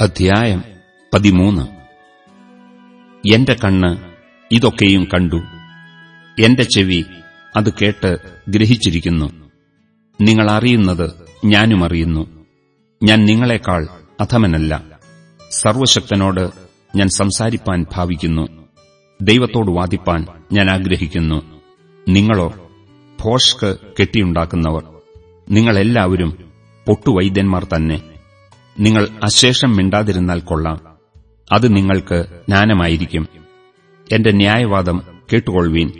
അധ്യായം പതിമൂന്ന്. എന്റെ കണ്ണ് ഇതൊക്കെയും കണ്ടു. എന്റെ ചെവി അത് കേട്ട് ഗ്രഹിച്ചിരിക്കുന്നു. നിങ്ങൾ അറിയുന്നത് ഞാനും അറിയുന്നു. ഞാൻ നിങ്ങളെക്കാൾ അധമനല്ല. സർവശക്തനോട് ഞാൻ സംസാരിപ്പാൻ ഭാവിക്കുന്നു. ദൈവത്തോട് വാദിപ്പാൻ ഞാൻ ആഗ്രഹിക്കുന്നു. നിങ്ങളോ ഭോഷ്ക് കെട്ടിയുണ്ടാക്കുന്നവർ. നിങ്ങളെല്ലാവരും പൊട്ടുവൈദ്യന്മാർ തന്നെ. നിങ്ങൾ അശേഷം മിണ്ടാതിരുന്നാൽ കൊള്ളാം. അത് നിങ്ങൾക്ക് ജ്ഞാനമായിരിക്കും. എന്റെ ന്യായവാദം കേട്ടുകൊള്ളുവീൻ.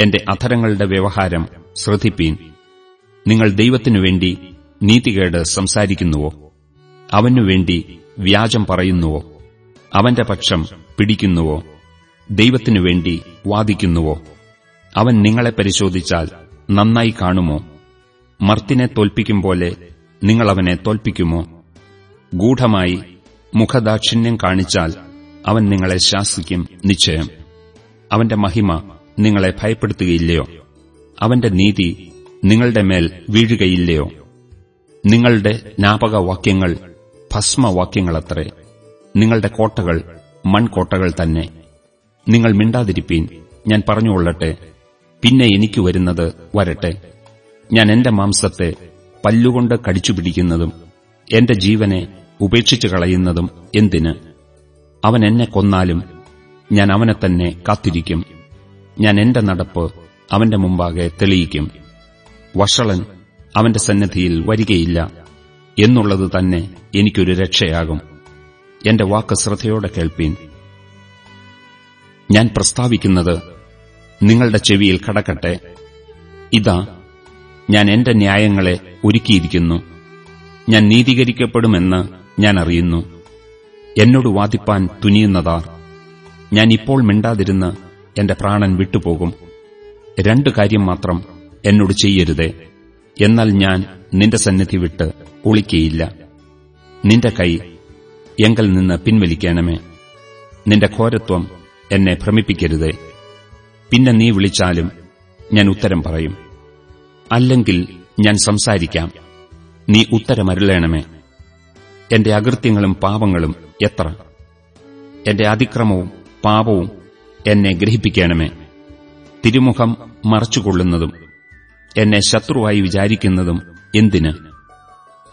എന്റെ അധരങ്ങളുടെ വ്യവഹാരം ശ്രദ്ധിപ്പീൻ. നിങ്ങൾ ദൈവത്തിനുവേണ്ടി നീതികേട് സംസാരിക്കുന്നുവോ? അവനുവേണ്ടി വ്യാജം പറയുന്നുവോ? അവന്റെ പക്ഷം പിടിക്കുന്നുവോ? ദൈവത്തിനുവേണ്ടി വാദിക്കുന്നുവോ? അവൻ നിങ്ങളെ പരിശോധിച്ചാൽ നന്നായി കാണുമോ? മർത്തിനെ തോൽപ്പിക്കും പോലെ നിങ്ങളവനെ തോൽപ്പിക്കുമോ? ഗൂഢമായി മുഖദാക്ഷിണ്യം കാണിച്ചാൽ അവൻ നിങ്ങളെ ശാസിക്കും നിശ്ചയം. അവന്റെ മഹിമ നിങ്ങളെ ഭയപ്പെടുത്തുകയില്ലയോ? അവന്റെ നീതി നിങ്ങളുടെ മേൽ വീഴുകയില്ലയോ? നിങ്ങളുടെ ജ്ഞാപകവാക്യങ്ങൾ ഭസ്മവാക്യങ്ങളത്രേ. നിങ്ങളുടെ കോട്ടകൾ മൺകോട്ടകൾ തന്നെ. നിങ്ങൾ മിണ്ടാതിരിപ്പീൻ ഞാൻ പറഞ്ഞുകൊള്ളട്ടെ. പിന്നെ എനിക്ക് വരുന്നത് വരട്ടെ. ഞാൻ എന്റെ മാംസത്തെ പല്ലുകൊണ്ട് കടിച്ചുപിടിക്കുന്നതും എന്റെ ജീവനെ ഉപേക്ഷിച്ചു കളയുന്നതും എന്തിന്? അവൻ എന്നെ കൊന്നാലും ഞാൻ അവനെ തന്നെ കാത്തിരിക്കും. ഞാൻ എന്റെ നടപ്പ് അവന്റെ മുമ്പാകെ തെളിയിക്കും. വഷളൻ അവന്റെ സന്നദ്ധിയിൽ വരികയില്ല. എന്നുള്ളത് തന്നെ എനിക്കൊരു രക്ഷയാകും. എന്റെ വാക്ക് ശ്രദ്ധയോടെ കേൾപ്പീൻ. ഞാൻ പ്രസ്താവിക്കുന്നത് നിങ്ങളുടെ ചെവിയിൽ കടക്കട്ടെ. ഇതാ ഞാൻ എന്റെ ന്യായങ്ങളെ ഒരുക്കിയിരിക്കുന്നു. ഞാൻ നീതീകരിക്കപ്പെടുമെന്ന് ഞാൻ അറിയുന്നു എന്നോട് വാദിപ്പാൻ തുനിയുന്നതാർ. ഞാൻ ഇപ്പോൾ മിണ്ടാതിരുന്ന് എന്റെ പ്രാണൻ വിട്ടുപോകും. രണ്ടു കാര്യം മാത്രം എന്നോട് ചെയ്യരുതേ. എന്നാൽ ഞാൻ നിന്റെ സന്നിധി വിട്ട് ഒളിക്കയില്ല. നിന്റെ കൈ എങ്കിൽ നിന്ന് പിൻവലിക്കണമേ. നിന്റെ ഘോരത്വം എന്നെ ഭ്രമിപ്പിക്കരുതേ. പിന്നെ നീ വിളിച്ചാലും ഞാൻ ഉത്തരം പറയും. അല്ലെങ്കിൽ ഞാൻ സംസാരിക്കാം. നീ ഉത്തരമരുളേണമേ. എന്റെ അകൃത്യങ്ങളും പാപങ്ങളും എത്ര? എന്റെ അതിക്രമവും പാപവും എന്നെ ഗ്രഹിപ്പിക്കണമേ. തിരുമുഖം മറച്ചുകൊള്ളുന്നതും എന്നെ ശത്രുവായി വിചാരിക്കുന്നതും എന്തിന്?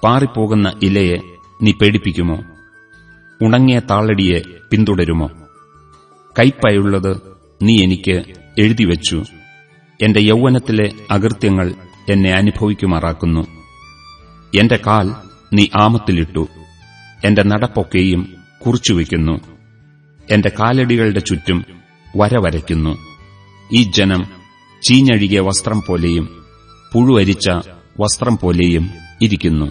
പാറിപ്പോകുന്ന ഇലയെ നീ പേടിപ്പിക്കുമോ? ഉണങ്ങിയ താളടിയെ പിന്തുടരുമോ? കൈപ്പയുള്ളത് നീ എനിക്ക് എഴുതിവെച്ചു. എന്റെ യൗവനത്തിലെ അകൃത്യങ്ങൾ എന്നെ അനുഭവിക്കുമാറാക്കുന്നു. എന്റെ കാൽ നീ ആമത്തിലിട്ടു. എന്റെ നടപ്പൊക്കെയും കുറിച്ചുവെക്കുന്നു എന്റെ കാലടികളുടെ ചുറ്റും വരവരയ്ക്കുന്നു ഈ ജനം ചീഞ്ഞഴുകിയ വസ്ത്രം പോലെയും പുഴുവരിച്ച വസ്ത്രം പോലെയും ഇരിക്കുന്നു.